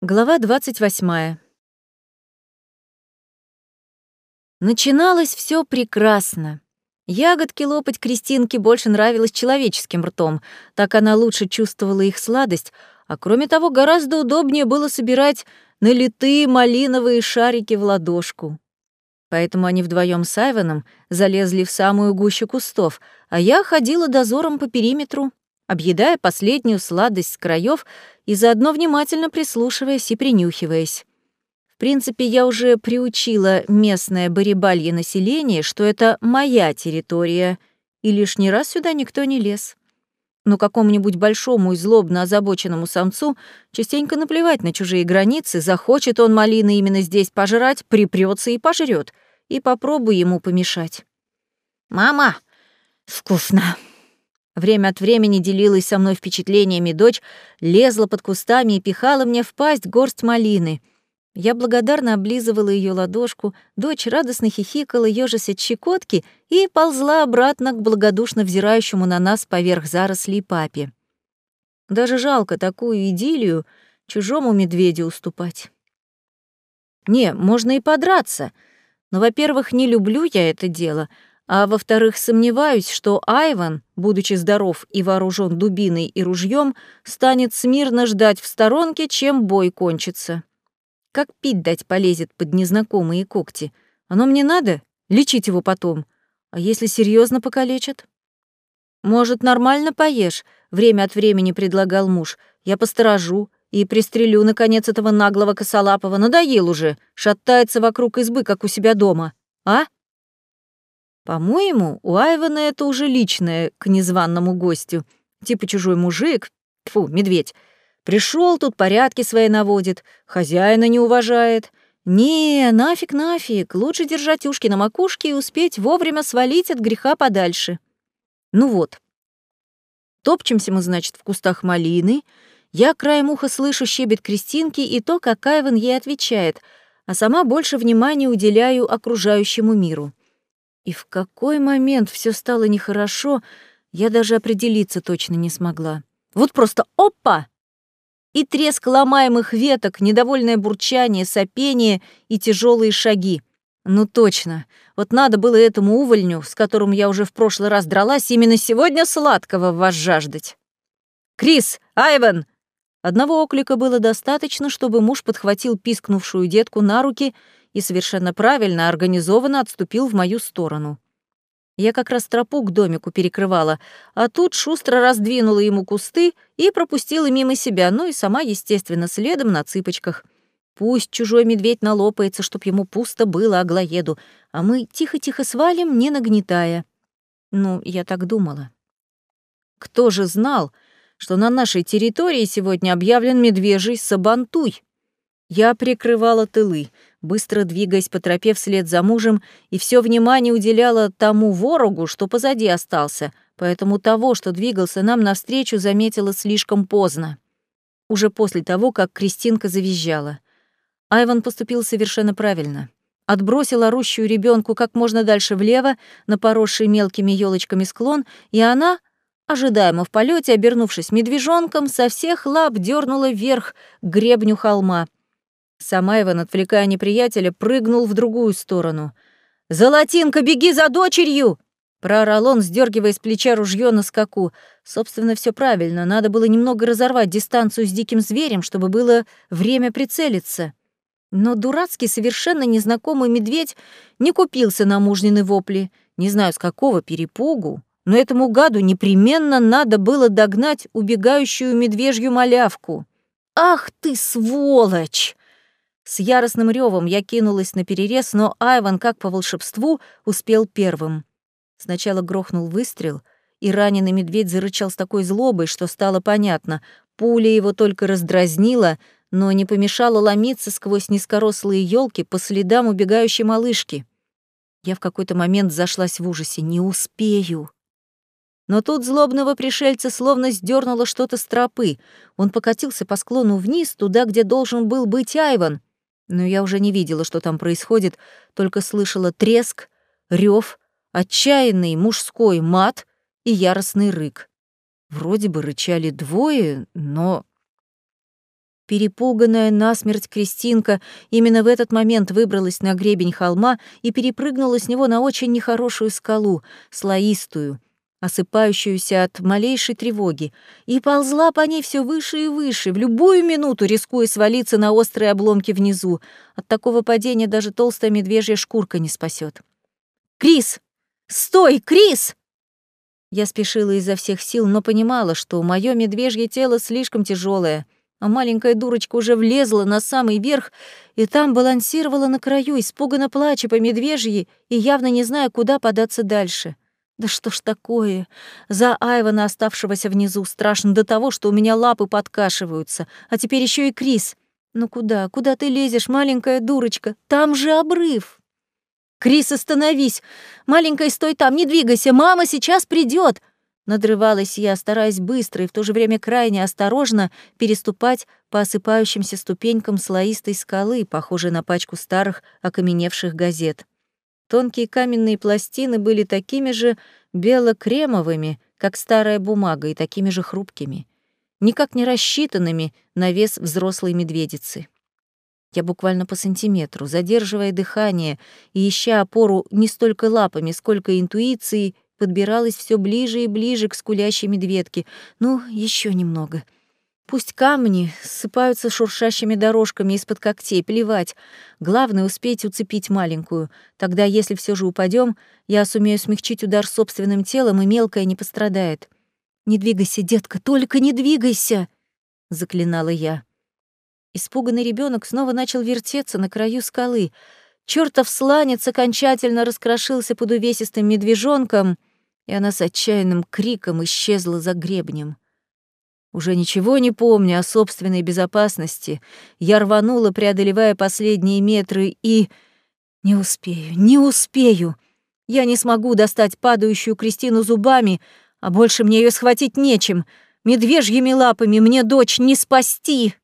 Глава 28. Начиналось все прекрасно. Ягодки лопать Кристинке больше нравилось человеческим ртом, так она лучше чувствовала их сладость, а кроме того, гораздо удобнее было собирать налитые малиновые шарики в ладошку. Поэтому они вдвоем с Айваном залезли в самую гущу кустов, а я ходила дозором по периметру, объедая последнюю сладость с краев и заодно внимательно прислушиваясь и принюхиваясь. В принципе, я уже приучила местное барибалье население, что это моя территория, и лишний раз сюда никто не лез. Но какому-нибудь большому и злобно озабоченному самцу частенько наплевать на чужие границы, захочет он малины именно здесь пожрать, припрется и пожрет, и попробуй ему помешать. «Мама, вкусно!» Время от времени делилась со мной впечатлениями дочь, лезла под кустами и пихала мне в пасть горсть малины. Я благодарно облизывала ее ладошку, дочь радостно хихикала, ёжась от щекотки, и ползла обратно к благодушно взирающему на нас поверх зарослей папе. Даже жалко такую идиллию чужому медведю уступать. Не, можно и подраться, но, во-первых, не люблю я это дело — а во-вторых, сомневаюсь, что Айван, будучи здоров и вооружен дубиной и ружьем, станет смирно ждать в сторонке, чем бой кончится. Как пить дать полезет под незнакомые когти? Оно мне надо? Лечить его потом. А если серьезно покалечат? Может, нормально поешь? Время от времени предлагал муж. Я посторожу и пристрелю, наконец, этого наглого косолапого. Надоел уже. Шатается вокруг избы, как у себя дома. А? По-моему, у Айвана это уже личное к незваному гостю. Типа чужой мужик, фу, медведь. Пришел тут порядки свои наводит, хозяина не уважает. Не, нафиг, нафиг, лучше держать ушки на макушке и успеть вовремя свалить от греха подальше. Ну вот. Топчемся мы, значит, в кустах малины. Я краем уха слышу щебет Кристинки и то, как Айван ей отвечает, а сама больше внимания уделяю окружающему миру. И в какой момент все стало нехорошо, я даже определиться точно не смогла. Вот просто опа! И треск ломаемых веток, недовольное бурчание, сопение и тяжелые шаги. Ну точно, вот надо было этому увольню, с которым я уже в прошлый раз дралась, именно сегодня сладкого вас жаждать. «Крис! Айвен!» Одного оклика было достаточно, чтобы муж подхватил пискнувшую детку на руки — и совершенно правильно, организованно отступил в мою сторону. Я как раз тропу к домику перекрывала, а тут шустро раздвинула ему кусты и пропустила мимо себя, ну и сама, естественно, следом на цыпочках. Пусть чужой медведь налопается, чтоб ему пусто было аглоеду, а мы тихо-тихо свалим, не нагнетая. Ну, я так думала. Кто же знал, что на нашей территории сегодня объявлен медвежий сабантуй? Я прикрывала тылы, быстро двигаясь по тропе вслед за мужем, и все внимание уделяла тому ворогу, что позади остался, поэтому того, что двигался нам навстречу, заметила слишком поздно. Уже после того, как Кристинка завизжала. Айван поступил совершенно правильно. Отбросил орущую ребенку как можно дальше влево, на поросший мелкими елочками склон, и она, ожидаемо в полете, обернувшись медвежонком, со всех лап дернула вверх к гребню холма — Самаеван, отвлекая неприятеля, прыгнул в другую сторону. «Золотинка, беги за дочерью!» Проорал он, сдергивая с плеча ружье на скаку. Собственно, все правильно. Надо было немного разорвать дистанцию с диким зверем, чтобы было время прицелиться. Но дурацкий, совершенно незнакомый медведь не купился на мужнины вопли. Не знаю, с какого перепугу, но этому гаду непременно надо было догнать убегающую медвежью малявку. «Ах ты, сволочь!» С яростным ревом я кинулась на перерез, но Айван, как по волшебству, успел первым. Сначала грохнул выстрел, и раненый медведь зарычал с такой злобой, что стало понятно. Пуля его только раздразнила, но не помешала ломиться сквозь низкорослые елки по следам убегающей малышки. Я в какой-то момент зашлась в ужасе. «Не успею!» Но тут злобного пришельца словно сдернуло что-то с тропы. Он покатился по склону вниз, туда, где должен был быть Айван — но я уже не видела, что там происходит, только слышала треск, рев, отчаянный мужской мат и яростный рык. Вроде бы рычали двое, но... Перепуганная насмерть Кристинка именно в этот момент выбралась на гребень холма и перепрыгнула с него на очень нехорошую скалу, слоистую, осыпающуюся от малейшей тревоги, и ползла по ней все выше и выше, в любую минуту рискуя свалиться на острые обломки внизу. От такого падения даже толстая медвежья шкурка не спасет. «Крис! Стой, Крис!» Я спешила изо всех сил, но понимала, что мое медвежье тело слишком тяжелое — а маленькая дурочка уже влезла на самый верх и там балансировала на краю, испуганно плача по медвежьи и явно не зная, куда податься дальше. Да что ж такое? За Айвана, оставшегося внизу, страшно до того, что у меня лапы подкашиваются, а теперь еще и Крис. Ну куда, куда ты лезешь, маленькая дурочка? Там же обрыв. Крис, остановись! Маленькая, стой там, не двигайся, мама сейчас придет! Надрывалась я, стараясь быстро и в то же время крайне осторожно переступать по осыпающимся ступенькам слоистой скалы, похожей на пачку старых окаменевших газет. Тонкие каменные пластины были такими же бело-кремовыми, как старая бумага, и такими же хрупкими, никак не рассчитанными на вес взрослой медведицы. Я буквально по сантиметру, задерживая дыхание и ища опору не столько лапами, сколько интуицией, подбиралась все ближе и ближе к скулящей медведке. Ну, еще немного. Пусть камни ссыпаются шуршащими дорожками из-под когтей, плевать. Главное — успеть уцепить маленькую. Тогда, если все же упадем, я сумею смягчить удар собственным телом, и мелкая не пострадает. «Не двигайся, детка, только не двигайся!» — заклинала я. Испуганный ребенок снова начал вертеться на краю скалы. Чёртов сланец окончательно раскрошился под увесистым медвежонком — и она с отчаянным криком исчезла за гребнем. Уже ничего не помня о собственной безопасности, я рванула, преодолевая последние метры, и... Не успею, не успею. Я не смогу достать падающую Кристину зубами, а больше мне ее схватить нечем. Медвежьими лапами мне дочь не спасти.